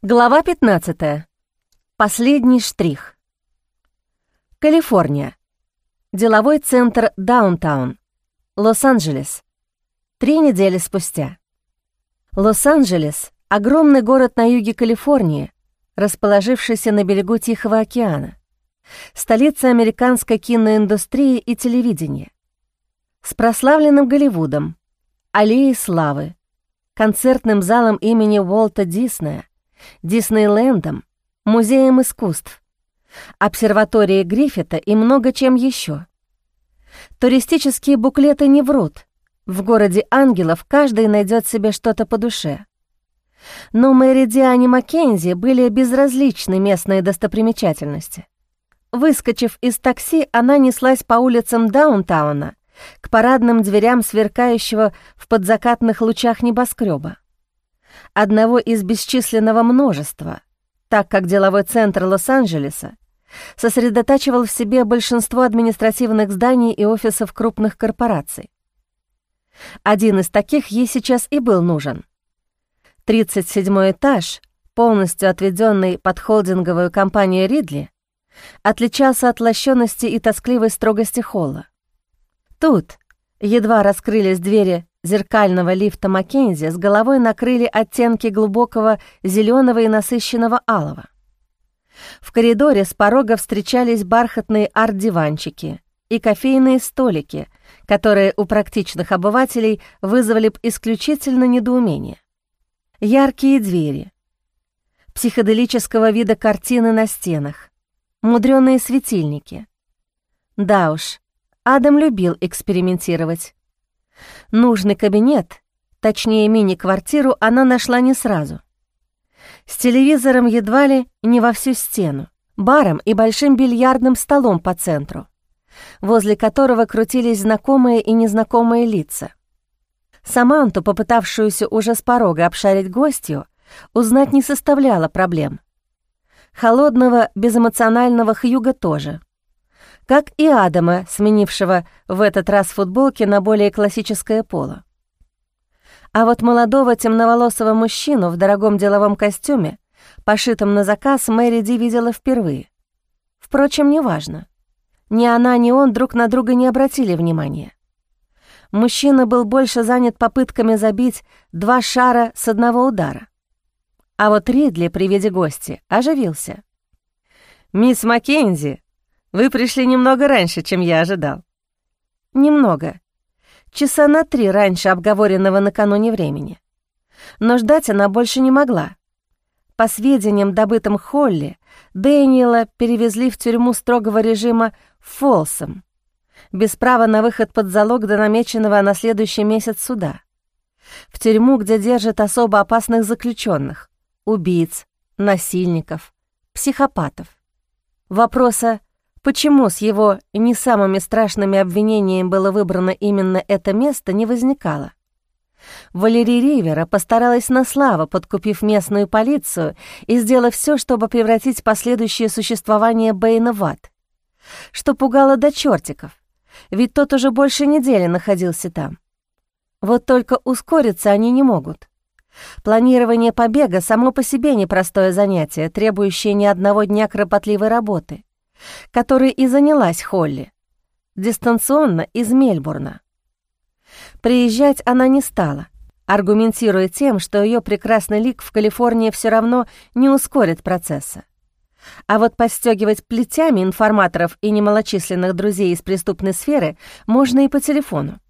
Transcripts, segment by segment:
Глава 15. Последний штрих. Калифорния. Деловой центр Даунтаун. Лос-Анджелес. Три недели спустя. Лос-Анджелес — огромный город на юге Калифорнии, расположившийся на берегу Тихого океана. Столица американской киноиндустрии и телевидения. С прославленным Голливудом, аллеей славы, концертным залом имени Уолта Диснея, Диснейлендом, Музеем искусств, обсерваторией Гриффита и много чем еще. Туристические буклеты не врут. В городе ангелов каждый найдет себе что-то по душе. Но Мэри Диане Маккензи были безразличны местные достопримечательности. Выскочив из такси, она неслась по улицам Даунтауна к парадным дверям сверкающего в подзакатных лучах небоскреба одного из бесчисленного множества, так как деловой центр Лос-Анджелеса сосредотачивал в себе большинство административных зданий и офисов крупных корпораций. Один из таких ей сейчас и был нужен. 37 этаж, полностью отведенный под холдинговую компанию «Ридли», отличался от лощенности и тоскливой строгости холла. Тут, едва раскрылись двери зеркального лифта Маккензи с головой накрыли оттенки глубокого зеленого и насыщенного алого. В коридоре с порога встречались бархатные арт-диванчики и кофейные столики, которые у практичных обывателей вызвали б исключительно недоумение. Яркие двери, психоделического вида картины на стенах, мудреные светильники. Да уж, Адам любил экспериментировать. Нужный кабинет, точнее мини-квартиру, она нашла не сразу. С телевизором едва ли не во всю стену, баром и большим бильярдным столом по центру, возле которого крутились знакомые и незнакомые лица. Саманту, попытавшуюся уже с порога обшарить гостью, узнать не составляло проблем. Холодного, безэмоционального Хьюга тоже — как и Адама, сменившего в этот раз футболки на более классическое поло. А вот молодого темноволосого мужчину в дорогом деловом костюме, пошитом на заказ, Мэри Ди видела впервые. Впрочем, неважно. Ни она, ни он друг на друга не обратили внимания. Мужчина был больше занят попытками забить два шара с одного удара. А вот Ридли при виде гостя оживился. «Мисс Маккензи!» Вы пришли немного раньше, чем я ожидал». «Немного. Часа на три раньше обговоренного накануне времени. Но ждать она больше не могла. По сведениям, добытым Холли, Дэниела перевезли в тюрьму строгого режима Фолсом, без права на выход под залог до намеченного на следующий месяц суда. В тюрьму, где держат особо опасных заключенных, убийц, насильников, психопатов. Вопроса Почему с его не самыми страшными обвинениями было выбрано именно это место, не возникало. Валерий Ривера постаралась на славу, подкупив местную полицию и сделав все, чтобы превратить последующее существование Бэйна в ад. Что пугало до чертиков, ведь тот уже больше недели находился там. Вот только ускориться они не могут. Планирование побега само по себе непростое занятие, требующее ни одного дня кропотливой работы которой и занялась Холли, дистанционно из Мельбурна. Приезжать она не стала, аргументируя тем, что ее прекрасный лик в Калифорнии все равно не ускорит процесса. А вот подстегивать плетями информаторов и немалочисленных друзей из преступной сферы можно и по телефону.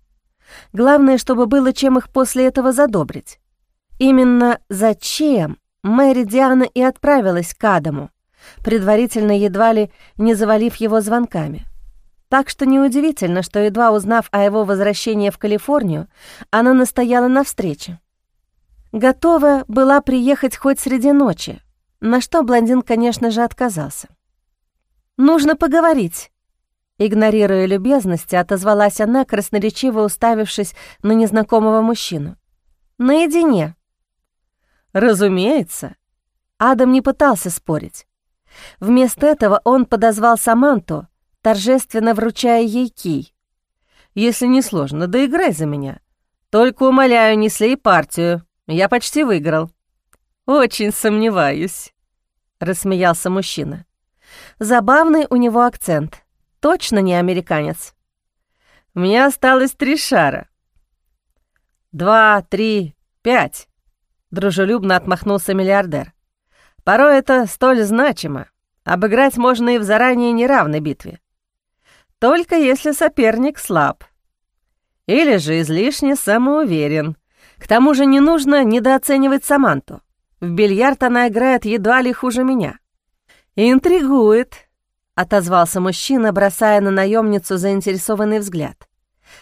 Главное, чтобы было чем их после этого задобрить. Именно зачем Мэри Диана и отправилась к Адаму, предварительно едва ли не завалив его звонками. Так что неудивительно, что, едва узнав о его возвращении в Калифорнию, она настояла на встрече. Готова была приехать хоть среди ночи, на что блондин, конечно же, отказался. «Нужно поговорить», Игнорируя любезности, отозвалась она, красноречиво уставившись на незнакомого мужчину. «Наедине». «Разумеется». Адам не пытался спорить. Вместо этого он подозвал Саманту, торжественно вручая ей кий. «Если не сложно, доиграй за меня. Только, умоляю, не слей партию. Я почти выиграл». «Очень сомневаюсь», — рассмеялся мужчина. «Забавный у него акцент. Точно не американец». «У меня осталось три шара». «Два, три, пять», — дружелюбно отмахнулся миллиардер. «Порой это столь значимо. Обыграть можно и в заранее неравной битве. Только если соперник слаб. Или же излишне самоуверен. К тому же не нужно недооценивать Саманту. В бильярд она играет едва ли хуже меня. «Интригует», — отозвался мужчина, бросая на наемницу заинтересованный взгляд.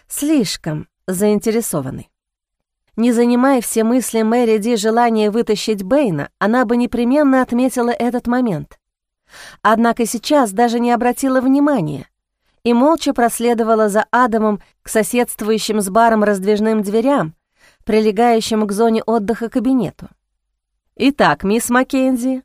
«Слишком заинтересованный». Не занимая все мысли Мэри Ди желание вытащить Бэйна, она бы непременно отметила этот момент. Однако сейчас даже не обратила внимания — и молча проследовала за Адамом к соседствующим с баром раздвижным дверям, прилегающим к зоне отдыха кабинету. «Итак, мисс Маккензи»,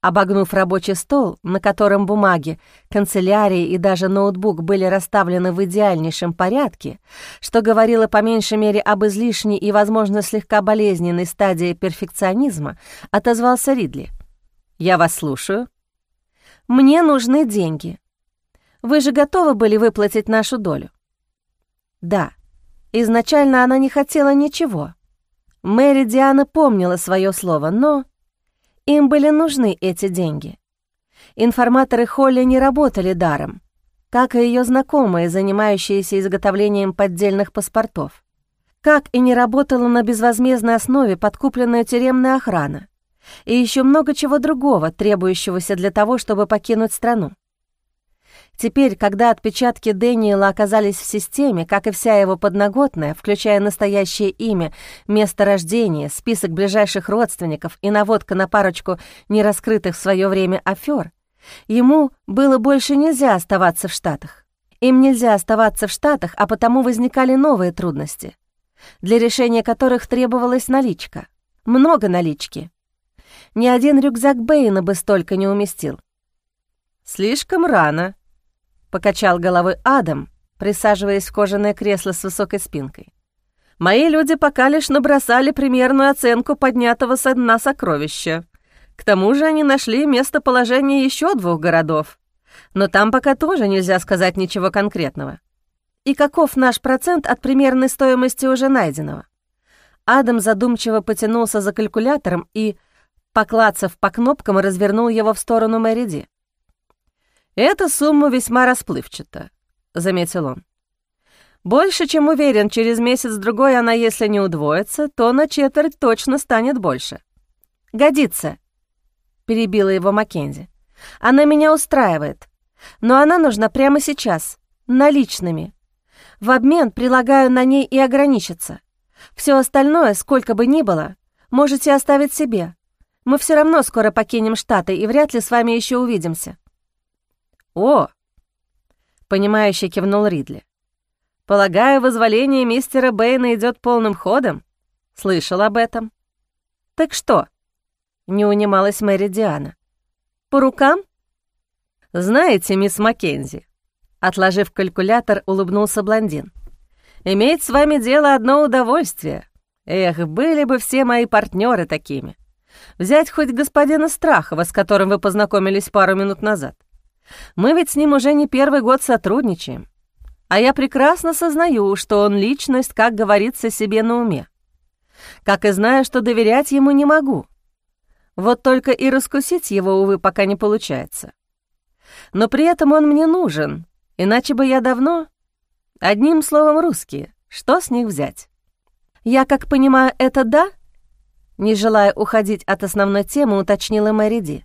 обогнув рабочий стол, на котором бумаги, канцелярии и даже ноутбук были расставлены в идеальнейшем порядке, что говорило по меньшей мере об излишней и, возможно, слегка болезненной стадии перфекционизма, отозвался Ридли. «Я вас слушаю». «Мне нужны деньги», вы же готовы были выплатить нашу долю?» «Да. Изначально она не хотела ничего. Мэри Диана помнила свое слово, но им были нужны эти деньги. Информаторы Холли не работали даром, как и ее знакомые, занимающиеся изготовлением поддельных паспортов. Как и не работала на безвозмездной основе подкупленная тюремная охрана. И еще много чего другого, требующегося для того, чтобы покинуть страну. Теперь, когда отпечатки Дэниела оказались в системе, как и вся его подноготная, включая настоящее имя, место рождения, список ближайших родственников и наводка на парочку нераскрытых в свое время афер, ему было больше нельзя оставаться в Штатах. Им нельзя оставаться в Штатах, а потому возникали новые трудности, для решения которых требовалась наличка. Много налички. Ни один рюкзак Бэйна бы столько не уместил. «Слишком рано», — покачал головой Адам, присаживаясь в кожаное кресло с высокой спинкой. «Мои люди пока лишь набросали примерную оценку поднятого со дна сокровища. К тому же они нашли местоположение еще двух городов. Но там пока тоже нельзя сказать ничего конкретного. И каков наш процент от примерной стоимости уже найденного?» Адам задумчиво потянулся за калькулятором и, поклацав по кнопкам, развернул его в сторону Мэриди. «Эта сумма весьма расплывчата», — заметил он. «Больше, чем уверен, через месяц-другой она, если не удвоится, то на четверть точно станет больше». «Годится», — перебила его Маккензи. «Она меня устраивает, но она нужна прямо сейчас, наличными. В обмен прилагаю на ней и ограничиться. Все остальное, сколько бы ни было, можете оставить себе. Мы все равно скоро покинем Штаты и вряд ли с вами еще увидимся». «О!» — понимающе кивнул Ридли. «Полагаю, вызволение мистера Бэйна идет полным ходом? Слышал об этом». «Так что?» — не унималась Мэри Диана. «По рукам?» «Знаете, мисс Маккензи», — отложив калькулятор, улыбнулся блондин, «иметь с вами дело одно удовольствие. Эх, были бы все мои партнеры такими. Взять хоть господина Страхова, с которым вы познакомились пару минут назад. Мы ведь с ним уже не первый год сотрудничаем. А я прекрасно сознаю, что он личность, как говорится, себе на уме. Как и знаю, что доверять ему не могу. Вот только и раскусить его, увы, пока не получается. Но при этом он мне нужен, иначе бы я давно... Одним словом, русские. Что с них взять? Я, как понимаю, это да? Не желая уходить от основной темы, уточнила Мэри Ди.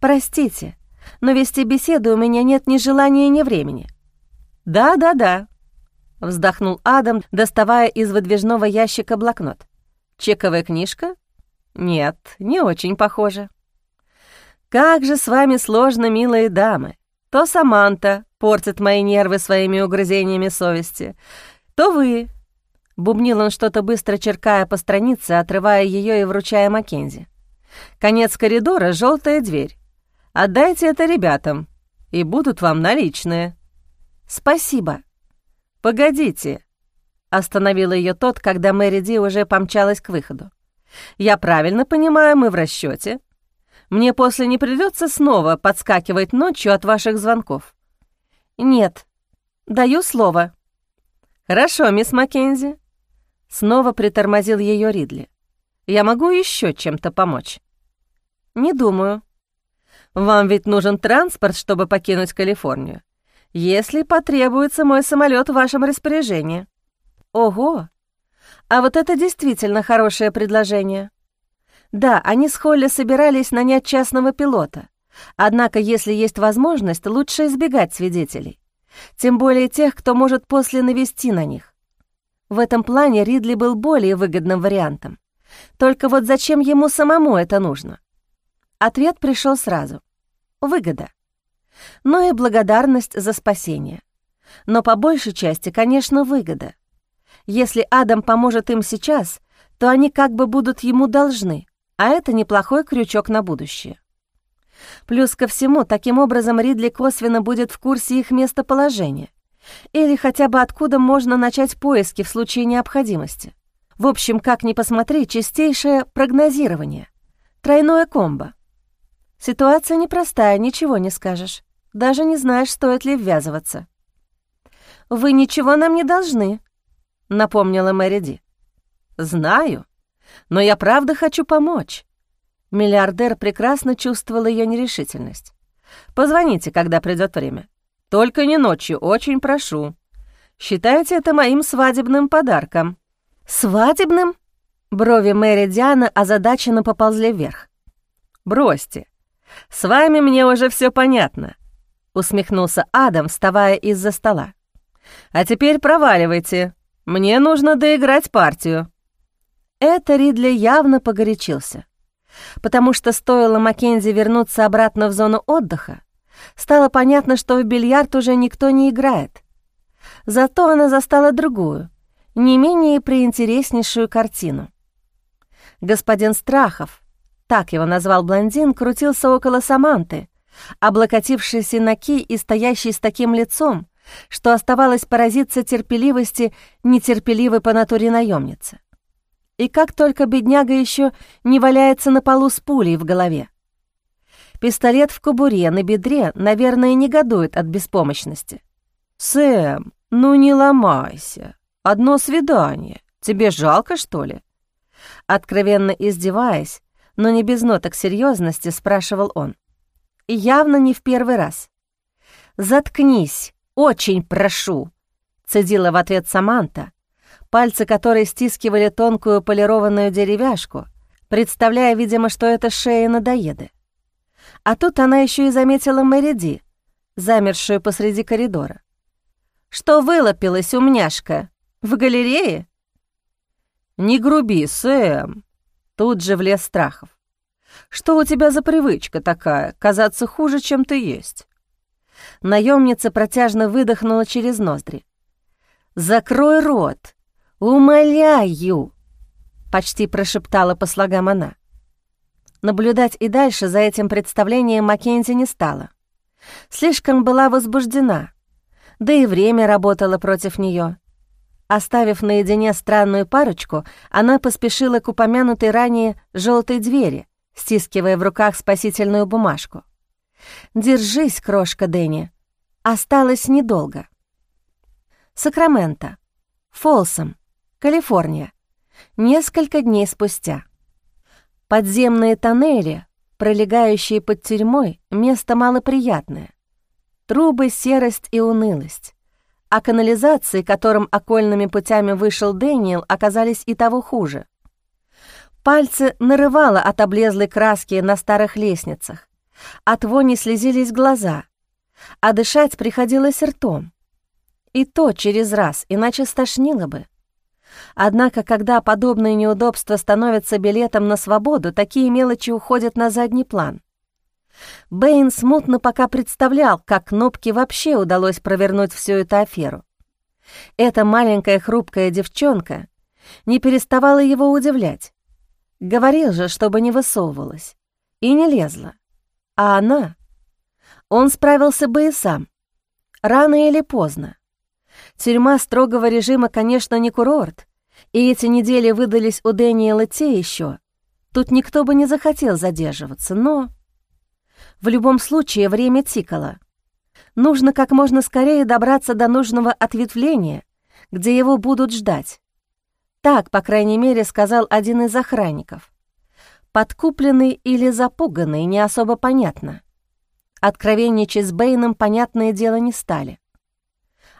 Простите, но вести беседу у меня нет ни желания, ни времени». «Да-да-да», — вздохнул Адам, доставая из выдвижного ящика блокнот. «Чековая книжка?» «Нет, не очень похоже». «Как же с вами сложно, милые дамы. То Саманта портит мои нервы своими угрызениями совести, то вы...» Бубнил он что-то быстро черкая по странице, отрывая ее и вручая Маккензи. Конец коридора — желтая дверь. Отдайте это ребятам, и будут вам наличные». «Спасибо». «Погодите», — остановил ее тот, когда Мэри Ди уже помчалась к выходу. Я правильно понимаю, мы в расчете. Мне после не придется снова подскакивать ночью от ваших звонков. Нет, даю слово. Хорошо, мисс Маккензи. Снова притормозил ее Ридли. Я могу еще чем-то помочь? Не думаю. Вам ведь нужен транспорт, чтобы покинуть Калифорнию. Если потребуется мой самолет в вашем распоряжении. Ого! А вот это действительно хорошее предложение. Да, они с Холли собирались нанять частного пилота. Однако, если есть возможность, лучше избегать свидетелей. Тем более тех, кто может после навести на них. В этом плане Ридли был более выгодным вариантом. Только вот зачем ему самому это нужно? Ответ пришел сразу. Выгода. Но и благодарность за спасение. Но по большей части, конечно, выгода. Если Адам поможет им сейчас, то они как бы будут ему должны, а это неплохой крючок на будущее. Плюс ко всему, таким образом Ридли косвенно будет в курсе их местоположения или хотя бы откуда можно начать поиски в случае необходимости. В общем, как ни посмотри, чистейшее прогнозирование. Тройное комбо. Ситуация непростая, ничего не скажешь. Даже не знаешь, стоит ли ввязываться. «Вы ничего нам не должны», — напомнила Мэри Ди. «Знаю, но я правда хочу помочь». Миллиардер прекрасно чувствовал ее нерешительность. «Позвоните, когда придет время. Только не ночью, очень прошу. Считайте это моим свадебным подарком». «Свадебным?» Брови Мэри Диана озадаченно поползли вверх. «Бросьте. С вами мне уже все понятно», — усмехнулся Адам, вставая из-за стола. «А теперь проваливайте. Мне нужно доиграть партию». Это Ридли явно погорячился, потому что стоило Маккензи вернуться обратно в зону отдыха, стало понятно, что в бильярд уже никто не играет. Зато она застала другую, не менее приинтереснейшую картину. Господин Страхов, так его назвал блондин, крутился около Саманты, облокотившийся на ки и стоящий с таким лицом, что оставалось поразиться терпеливости нетерпеливой по натуре наемницы. И как только бедняга еще не валяется на полу с пулей в голове. Пистолет в кобуре на бедре, наверное, негодует от беспомощности. «Сэм, ну не ломайся. Одно свидание. Тебе жалко, что ли?» Откровенно издеваясь, но не без ноток серьезности, спрашивал он. Явно не в первый раз. «Заткнись, очень прошу!» — цедила в ответ Саманта, пальцы которой стискивали тонкую полированную деревяшку, представляя, видимо, что это шея надоеды. А тут она еще и заметила Мэри Ди, замершую посреди коридора. «Что вылопилась, умняшка? В галерее?» «Не груби, Сэм!» Тут же влез Страхов. «Что у тебя за привычка такая, казаться хуже, чем ты есть?» Наемница протяжно выдохнула через ноздри. «Закрой рот! Умоляю!» Почти прошептала по слогам она. Наблюдать и дальше за этим представлением Маккензи не стала. Слишком была возбуждена, да и время работало против нее. Оставив наедине странную парочку, она поспешила к упомянутой ранее желтой двери, стискивая в руках спасительную бумажку. «Держись, крошка Дэнни. Осталось недолго». Сакраменто. Фолсом. Калифорния. Несколько дней спустя. Подземные тоннели, пролегающие под тюрьмой, место малоприятное. Трубы, серость и унылость. А канализации, которым окольными путями вышел Дэниел, оказались и того хуже. Пальцы нарывало от облезлой краски на старых лестницах. От вони слезились глаза, а дышать приходилось ртом. И то через раз, иначе стошнило бы. Однако, когда подобные неудобства становятся билетом на свободу, такие мелочи уходят на задний план. Бэйн смутно пока представлял, как Кнопке вообще удалось провернуть всю эту аферу. Эта маленькая хрупкая девчонка не переставала его удивлять. Говорил же, чтобы не высовывалась. И не лезла. А она... Он справился бы и сам. Рано или поздно. Тюрьма строгого режима, конечно, не курорт, и эти недели выдались у Дэниела те еще, тут никто бы не захотел задерживаться, но... В любом случае время тикало. Нужно как можно скорее добраться до нужного ответвления, где его будут ждать. Так, по крайней мере, сказал один из охранников. Подкупленный или запуганный, не особо понятно. Откровенничать с Бэйном, понятное дело, не стали.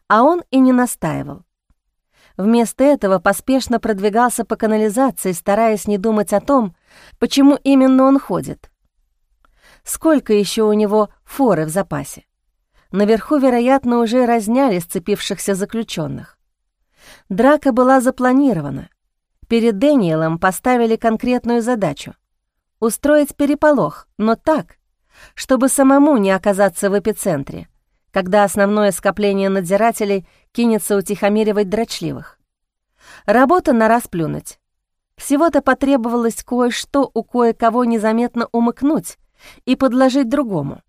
А он и не настаивал. Вместо этого поспешно продвигался по канализации, стараясь не думать о том, почему именно он ходит. Сколько еще у него форы в запасе? Наверху, вероятно, уже разняли сцепившихся заключенных. Драка была запланирована. Перед Дэниелом поставили конкретную задачу — устроить переполох, но так, чтобы самому не оказаться в эпицентре — когда основное скопление надзирателей кинется утихомиривать дрочливых. Работа на раз плюнуть. Всего-то потребовалось кое-что у кое-кого незаметно умыкнуть и подложить другому.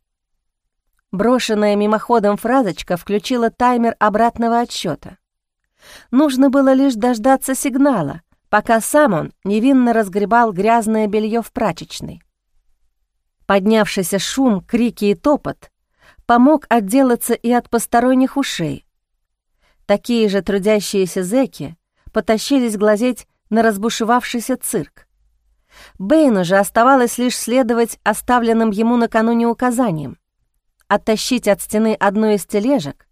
Брошенная мимоходом фразочка включила таймер обратного отсчета. Нужно было лишь дождаться сигнала, пока сам он невинно разгребал грязное белье в прачечной. Поднявшийся шум, крики и топот помог отделаться и от посторонних ушей. Такие же трудящиеся зэки потащились глазеть на разбушевавшийся цирк. Бэйну же оставалось лишь следовать оставленным ему накануне указаниям, оттащить от стены одну из тележек,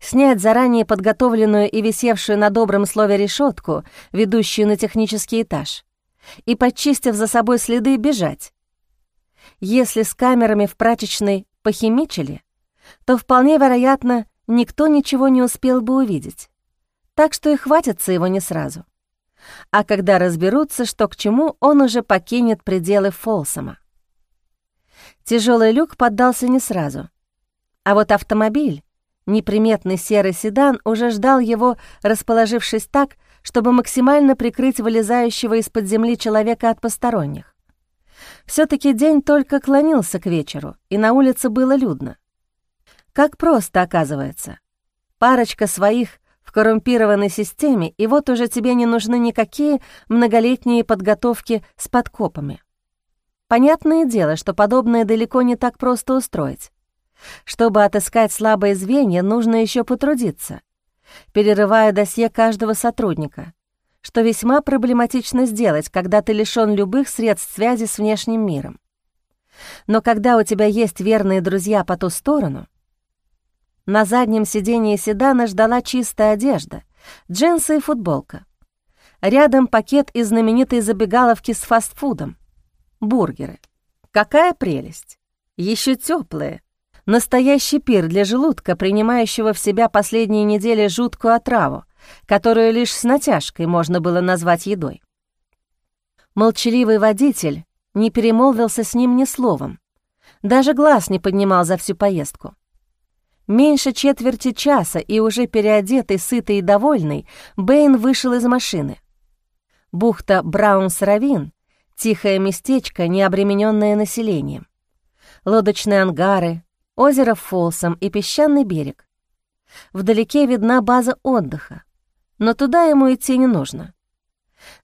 снять заранее подготовленную и висевшую на добром слове решетку, ведущую на технический этаж, и, подчистив за собой следы, бежать. Если с камерами в прачечной похимичили, то вполне вероятно, никто ничего не успел бы увидеть. Так что и хватится его не сразу. А когда разберутся, что к чему, он уже покинет пределы Фолсома. Тяжелый люк поддался не сразу. А вот автомобиль, неприметный серый седан, уже ждал его, расположившись так, чтобы максимально прикрыть вылезающего из-под земли человека от посторонних. все таки день только клонился к вечеру, и на улице было людно. Как просто, оказывается. Парочка своих в коррумпированной системе, и вот уже тебе не нужны никакие многолетние подготовки с подкопами. Понятное дело, что подобное далеко не так просто устроить. Чтобы отыскать слабые звенья, нужно еще потрудиться, перерывая досье каждого сотрудника, что весьма проблематично сделать, когда ты лишён любых средств связи с внешним миром. Но когда у тебя есть верные друзья по ту сторону, на заднем сидении седана ждала чистая одежда, джинсы и футболка. Рядом пакет из знаменитой забегаловки с фастфудом. Бургеры. Какая прелесть! Еще теплые. Настоящий пир для желудка, принимающего в себя последние недели жуткую отраву, которую лишь с натяжкой можно было назвать едой. Молчаливый водитель не перемолвился с ним ни словом, даже глаз не поднимал за всю поездку. Меньше четверти часа, и уже переодетый, сытый и довольный, Бэйн вышел из машины. Бухта Браунс-Равин — тихое местечко, не обремененное населением. Лодочные ангары, озеро Фолсом и песчаный берег. Вдалеке видна база отдыха, но туда ему идти не нужно.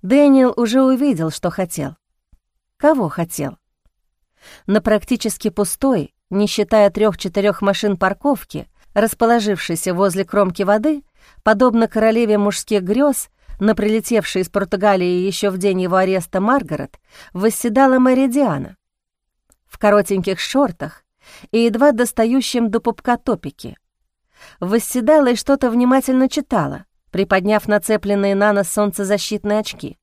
Дэниел уже увидел, что хотел. Кого хотел? На практически пустой, не считая трех-четырех машин парковки, расположившейся возле кромки воды, подобно королеве мужских грез, на прилетевшей из Португалии еще в день его ареста Маргарет, восседала Мэри Диана. В коротеньких шортах и едва достающем до пупка топике. Восседала и что-то внимательно читала, приподняв нацепленные на нос солнцезащитные очки.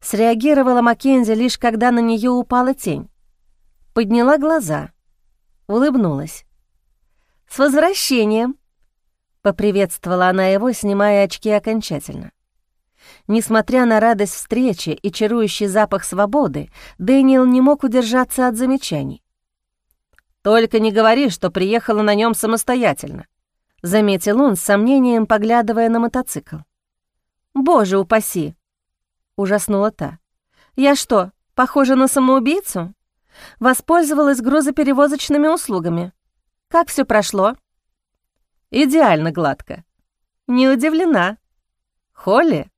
Среагировала Маккензи лишь когда на нее упала тень. Подняла глаза — улыбнулась. «С возвращением!» — поприветствовала она его, снимая очки окончательно. Несмотря на радость встречи и чарующий запах свободы, Дэниел не мог удержаться от замечаний. «Только не говори, что приехала на нем самостоятельно», — заметил он с сомнением, поглядывая на мотоцикл. «Боже упаси!» — ужаснула та. «Я что, похожа на самоубийцу?» Воспользовалась грузоперевозочными услугами. Как все прошло? Идеально гладко. Не удивлена. Холли?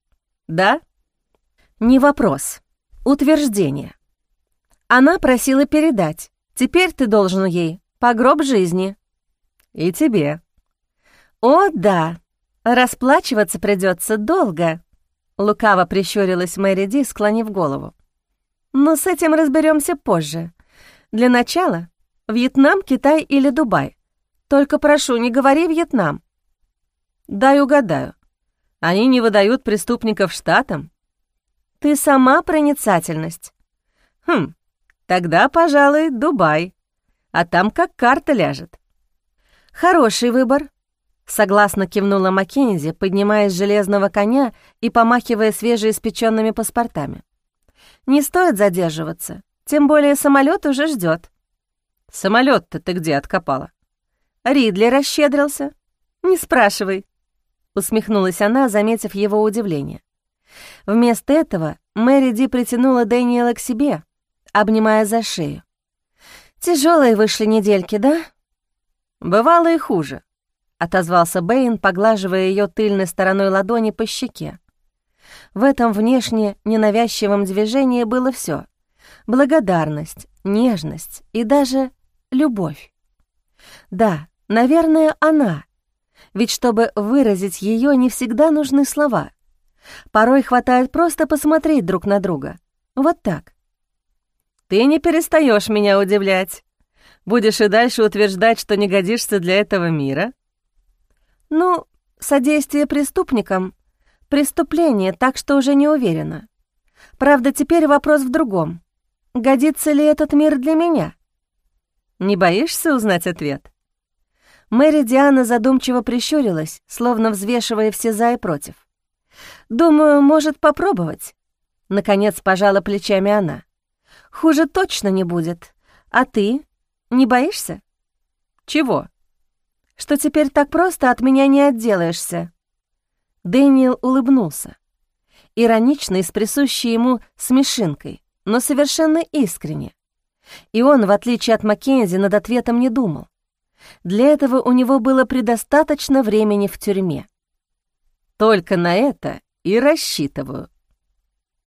Да? Не вопрос. Утверждение. Она просила передать. Теперь ты должен ей по гроб жизни. И тебе. О, да. Расплачиваться придется долго. Лукаво прищурилась Мэри Ди, склонив голову. Но с этим разберемся позже. Для начала Вьетнам, Китай или Дубай. Только прошу, не говори Вьетнам. Дай угадаю. Они не выдают преступников штатам? Ты сама проницательность. Хм, тогда, пожалуй, Дубай. А там как карта ляжет. Хороший выбор. Согласно кивнула Маккензи, поднимаясь с железного коня и помахивая свежеиспеченными паспортами. «Не стоит задерживаться, тем более самолет уже ждет. «Самолет-то ты где откопала?» «Ридли расщедрился?» «Не спрашивай», — усмехнулась она, заметив его удивление. Вместо этого Мэри Ди притянула Дэниела к себе, обнимая за шею. Тяжелые вышли недельки, да?» «Бывало и хуже», — отозвался Бэйн, поглаживая ее тыльной стороной ладони по щеке. В этом внешне ненавязчивом движении было все: благодарность, нежность и даже любовь. Да, наверное, она. Ведь чтобы выразить ее, не всегда нужны слова. Порой хватает просто посмотреть друг на друга. Вот так. «Ты не перестаешь меня удивлять. Будешь и дальше утверждать, что не годишься для этого мира?» «Ну, содействие преступникам — преступление, так что уже не уверена. Правда, теперь вопрос в другом. Годится ли этот мир для меня?» «Не боишься узнать ответ?» Мэри Диана задумчиво прищурилась, словно взвешивая все «за» и «против». «Думаю, может попробовать». Наконец пожала плечами она. «Хуже точно не будет. А ты не боишься?» «Чего?» «Что теперь так просто от меня не отделаешься». Дэниел улыбнулся. Иронично и с присущей ему смешинкой, но совершенно искренне. И он, в отличие от Маккензи, над ответом не думал. Для этого у него было предостаточно времени в тюрьме. Только на это и рассчитываю.